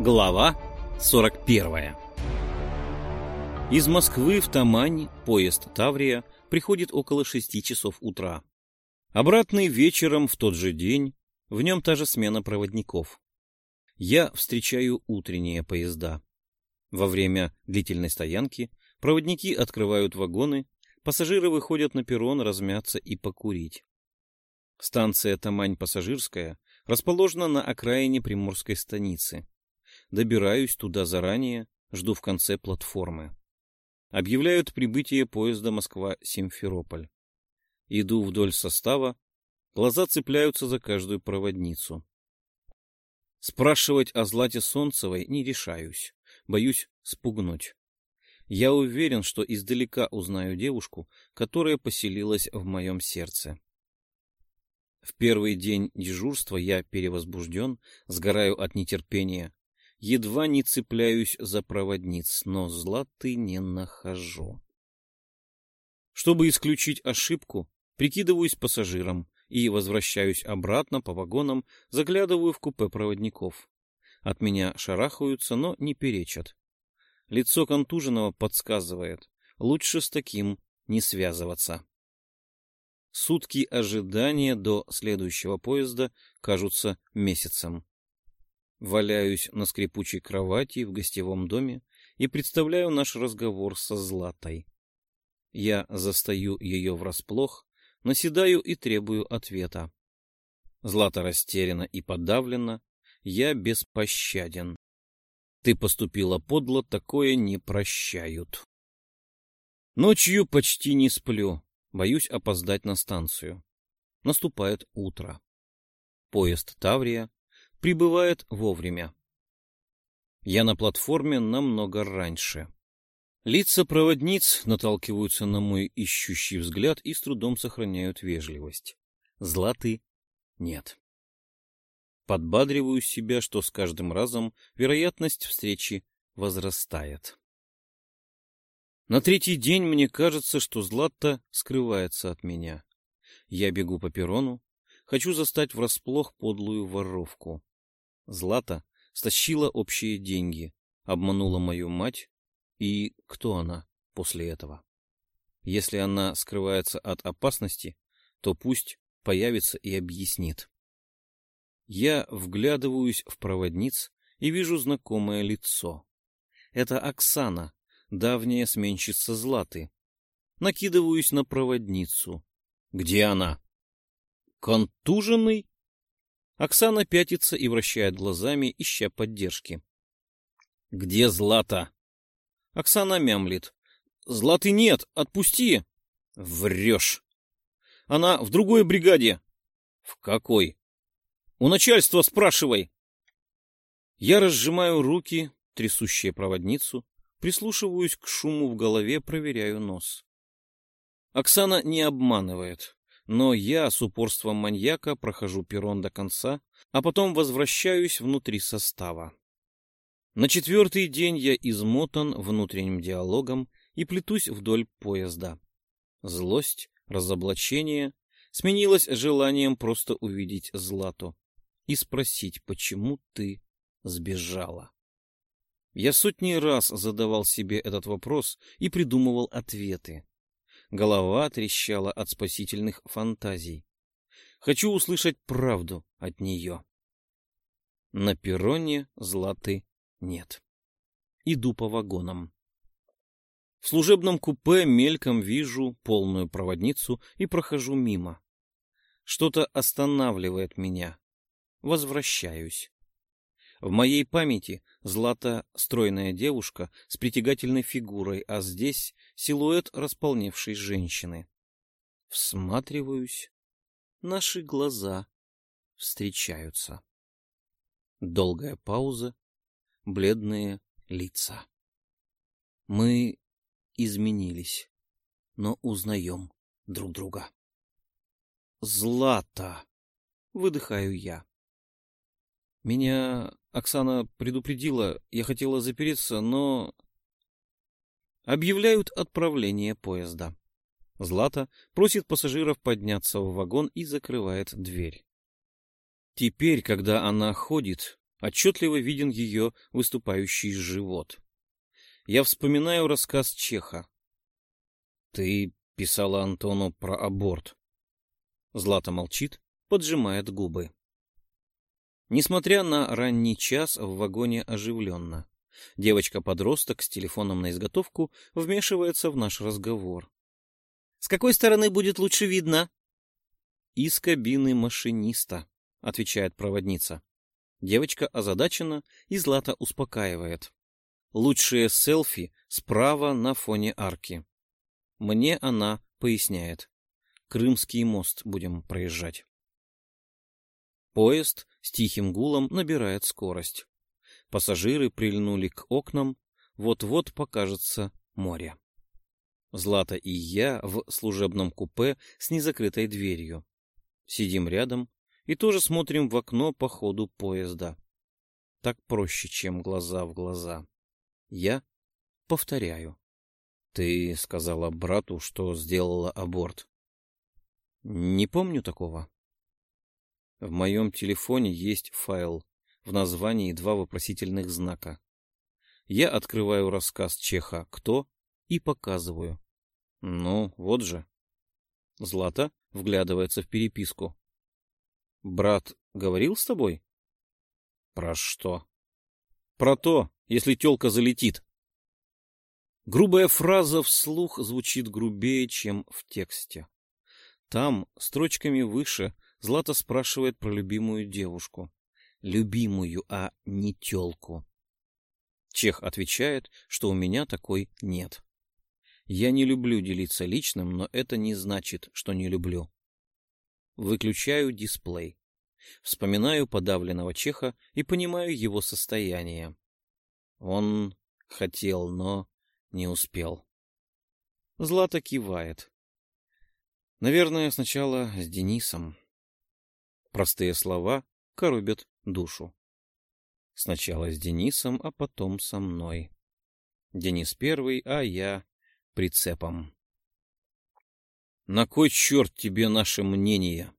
Глава 41 Из Москвы в Тамань поезд Таврия приходит около шести часов утра. Обратный вечером в тот же день, в нем та же смена проводников. Я встречаю утренние поезда. Во время длительной стоянки проводники открывают вагоны, пассажиры выходят на перрон размяться и покурить. Станция Тамань-Пассажирская расположена на окраине Приморской станицы. Добираюсь туда заранее, жду в конце платформы. Объявляют прибытие поезда Москва-Симферополь. Иду вдоль состава, глаза цепляются за каждую проводницу. Спрашивать о Злате Солнцевой не решаюсь, боюсь спугнуть. Я уверен, что издалека узнаю девушку, которая поселилась в моем сердце. В первый день дежурства я перевозбужден, сгораю от нетерпения, едва не цепляюсь за проводниц, но златы не нахожу. Чтобы исключить ошибку, прикидываюсь пассажиром и возвращаюсь обратно по вагонам, заглядываю в купе проводников. От меня шарахаются, но не перечат. Лицо контуженного подсказывает, лучше с таким не связываться. Сутки ожидания до следующего поезда кажутся месяцем. Валяюсь на скрипучей кровати в гостевом доме и представляю наш разговор со Златой. Я застаю ее врасплох, наседаю и требую ответа. Злата растеряна и подавлена, я беспощаден. Ты поступила подло, такое не прощают. Ночью почти не сплю, боюсь опоздать на станцию. Наступает утро. Поезд Таврия прибывает вовремя. Я на платформе намного раньше. Лица проводниц наталкиваются на мой ищущий взгляд и с трудом сохраняют вежливость. Златы нет. Подбадриваю себя, что с каждым разом вероятность встречи возрастает. На третий день мне кажется, что Злата скрывается от меня. Я бегу по перрону, хочу застать врасплох подлую воровку. Злата стащила общие деньги, обманула мою мать. И кто она после этого? Если она скрывается от опасности, то пусть появится и объяснит. Я вглядываюсь в проводниц и вижу знакомое лицо. Это Оксана, давняя сменщица Златы. Накидываюсь на проводницу. Где она? Контуженный? Оксана пятится и вращает глазами, ища поддержки. — Где Злата? Оксана мямлит. — Златы нет, отпусти! — Врешь. — Она в другой бригаде. — В какой? — У начальства спрашивай. Я разжимаю руки, трясущие проводницу, прислушиваюсь к шуму в голове, проверяю нос. Оксана не обманывает но я с упорством маньяка прохожу перрон до конца, а потом возвращаюсь внутри состава. На четвертый день я измотан внутренним диалогом и плетусь вдоль поезда. Злость, разоблачение сменилось желанием просто увидеть Злату и спросить, почему ты сбежала. Я сотни раз задавал себе этот вопрос и придумывал ответы. Голова трещала от спасительных фантазий. Хочу услышать правду от нее. На перроне Златы нет. Иду по вагонам. В служебном купе мельком вижу полную проводницу и прохожу мимо. Что-то останавливает меня. Возвращаюсь. В моей памяти Злата — стройная девушка с притягательной фигурой, а здесь силуэт располневшей женщины. Всматриваюсь. Наши глаза встречаются. Долгая пауза, бледные лица. Мы изменились, но узнаем друг друга. Злата! Выдыхаю я. Меня Оксана предупредила, я хотела запереться, но... Объявляют отправление поезда. Злата просит пассажиров подняться в вагон и закрывает дверь. Теперь, когда она ходит, отчетливо виден ее выступающий живот. Я вспоминаю рассказ Чеха. «Ты писала Антону про аборт». Злата молчит, поджимает губы. Несмотря на ранний час, в вагоне оживленно. Девочка-подросток с телефоном на изготовку вмешивается в наш разговор. «С какой стороны будет лучше видно?» «Из кабины машиниста», — отвечает проводница. Девочка озадачена, и Злата успокаивает. Лучшие селфи справа на фоне арки. Мне она поясняет. Крымский мост будем проезжать. Поезд с тихим гулом набирает скорость. Пассажиры прильнули к окнам, вот-вот покажется море. Злата и я в служебном купе с незакрытой дверью. Сидим рядом и тоже смотрим в окно по ходу поезда. Так проще, чем глаза в глаза. Я повторяю. Ты сказала брату, что сделала аборт. Не помню такого. В моем телефоне есть файл, в названии два вопросительных знака. Я открываю рассказ Чеха «Кто?» и показываю. Ну, вот же. Злата вглядывается в переписку. Брат говорил с тобой? Про что? Про то, если тёлка залетит. Грубая фраза вслух звучит грубее, чем в тексте. Там, строчками выше, Злата спрашивает про любимую девушку любимую, а не тёлку. Чех отвечает, что у меня такой нет. Я не люблю делиться личным, но это не значит, что не люблю. Выключаю дисплей. Вспоминаю подавленного Чеха и понимаю его состояние. Он хотел, но не успел. Злата кивает. Наверное, сначала с Денисом. Простые слова коробят душу. Сначала с Денисом, а потом со мной. Денис первый, а я прицепом. На кой черт тебе наше мнение?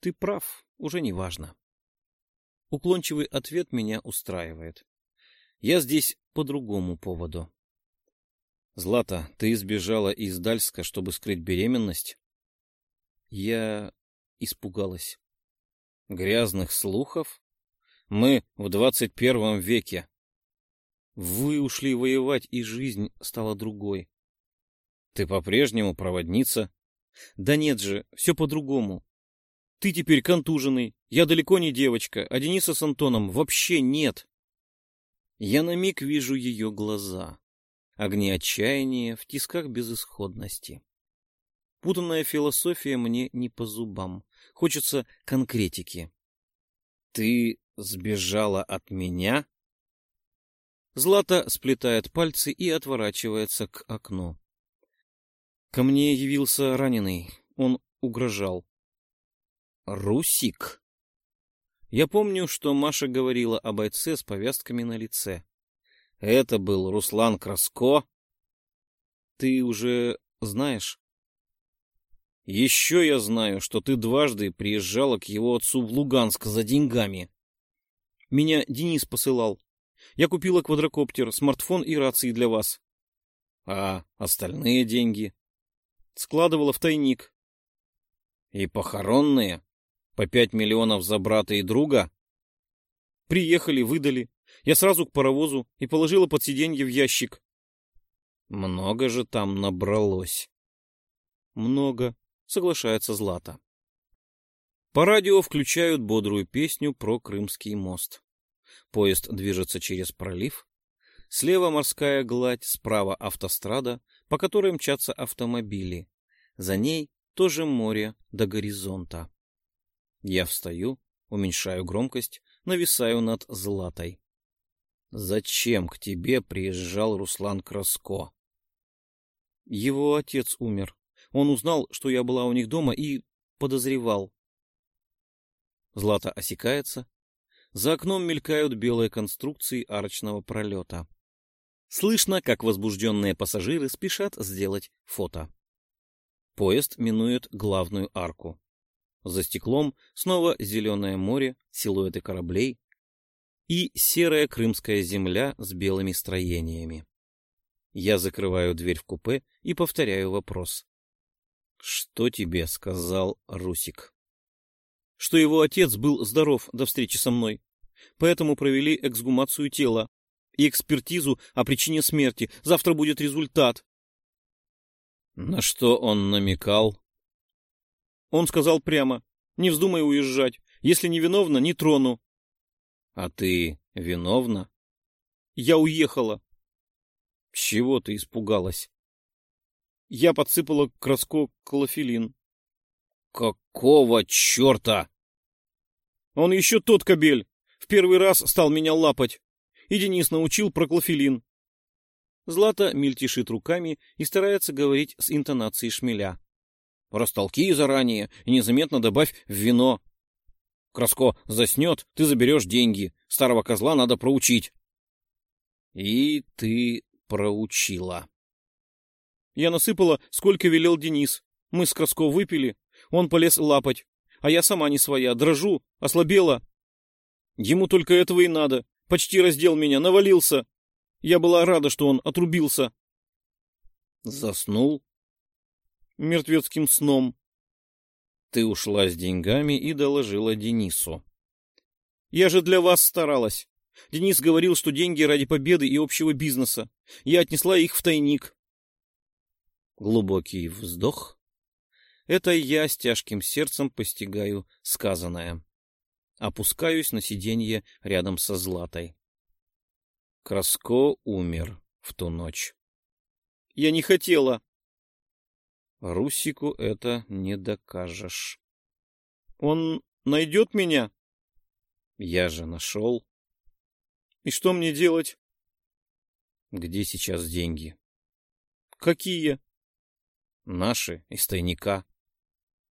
Ты прав, уже не важно. Уклончивый ответ меня устраивает. Я здесь по другому поводу. Злата, ты избежала из Дальска, чтобы скрыть беременность? Я испугалась. Грязных слухов? Мы в двадцать первом веке. Вы ушли воевать, и жизнь стала другой. Ты по-прежнему проводница? Да нет же, все по-другому. Ты теперь контуженный, я далеко не девочка, а Дениса с Антоном вообще нет. Я на миг вижу ее глаза, огни отчаяния в тисках безысходности. Путанная философия мне не по зубам. Хочется конкретики. Ты сбежала от меня? Злата сплетает пальцы и отворачивается к окну. Ко мне явился раненый. Он угрожал. Русик. Я помню, что Маша говорила о бойце с повязками на лице. Это был Руслан Краско. Ты уже знаешь? Еще я знаю, что ты дважды приезжала к его отцу в Луганск за деньгами. Меня Денис посылал. Я купила квадрокоптер, смартфон и рации для вас. А остальные деньги? Складывала в тайник. И похоронные? По пять миллионов за брата и друга? Приехали, выдали. Я сразу к паровозу и положила под сиденье в ящик. Много же там набралось. Много, соглашается Злата. По радио включают бодрую песню про Крымский мост. Поезд движется через пролив. Слева морская гладь, справа автострада, по которой мчатся автомобили. За ней тоже море до горизонта. Я встаю, уменьшаю громкость, нависаю над Златой. «Зачем к тебе приезжал Руслан Краско?» «Его отец умер», он узнал, что я была у них дома и подозревал. Злата осекается. За окном мелькают белые конструкции арочного пролета. Слышно, как возбужденные пассажиры спешат сделать фото. Поезд минует главную арку. За стеклом снова зеленое море, силуэты кораблей и серая крымская земля с белыми строениями. Я закрываю дверь в купе и повторяю вопрос. «Что тебе сказал Русик?» «Что его отец был здоров до встречи со мной, поэтому провели эксгумацию тела и экспертизу о причине смерти. Завтра будет результат». На что он намекал? Он сказал прямо, не вздумай уезжать. Если не виновна, не трону. А ты виновна? Я уехала. Чего ты испугалась? Я подсыпала краско клофелин. Какого черта? Он еще тот кобель. В первый раз стал меня лапать. И Денис научил про клофелин. Злата мельтешит руками и старается говорить с интонацией шмеля. Растолки заранее и незаметно добавь в вино. Краско заснет, ты заберешь деньги. Старого козла надо проучить. И ты проучила. Я насыпала, сколько велел Денис. Мы с Краско выпили. Он полез лапать. А я сама не своя, дрожу, ослабела. Ему только этого и надо. Почти раздел меня, навалился. Я была рада, что он отрубился. Заснул? Мертвецким сном. Ты ушла с деньгами и доложила Денису. Я же для вас старалась. Денис говорил, что деньги ради победы и общего бизнеса. Я отнесла их в тайник. Глубокий вздох. Это я с тяжким сердцем постигаю сказанное. Опускаюсь на сиденье рядом со Златой. Краско умер в ту ночь. Я не хотела. Русику это не докажешь. Он найдет меня? Я же нашел. И что мне делать? Где сейчас деньги? Какие? Наши, из тайника.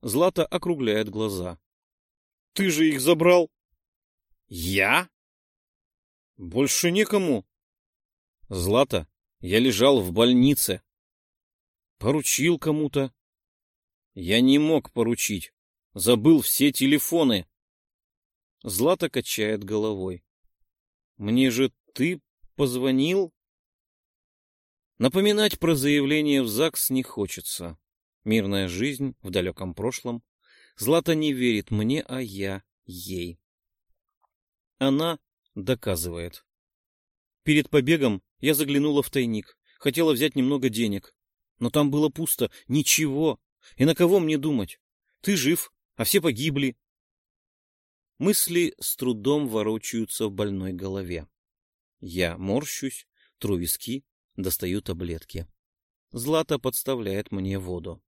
Злата округляет глаза. Ты же их забрал. Я? Больше некому. Злата, я лежал в больнице. Поручил кому-то. Я не мог поручить. Забыл все телефоны. Злата качает головой. Мне же ты позвонил? Напоминать про заявление в ЗАГС не хочется. Мирная жизнь в далеком прошлом. Злата не верит мне, а я ей. Она доказывает. Перед побегом я заглянула в тайник, хотела взять немного денег. Но там было пусто, ничего. И на кого мне думать? Ты жив, а все погибли. Мысли с трудом ворочаются в больной голове. Я морщусь, тру виски, достаю таблетки. Злата подставляет мне воду.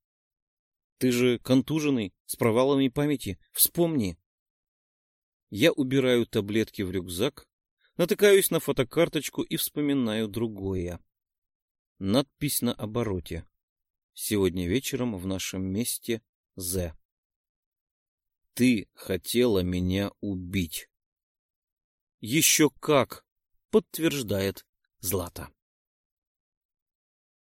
Ты же контуженный, с провалами памяти. Вспомни. Я убираю таблетки в рюкзак, натыкаюсь на фотокарточку и вспоминаю другое. Надпись на обороте. Сегодня вечером в нашем месте З. Ты хотела меня убить. Еще как, подтверждает Злата.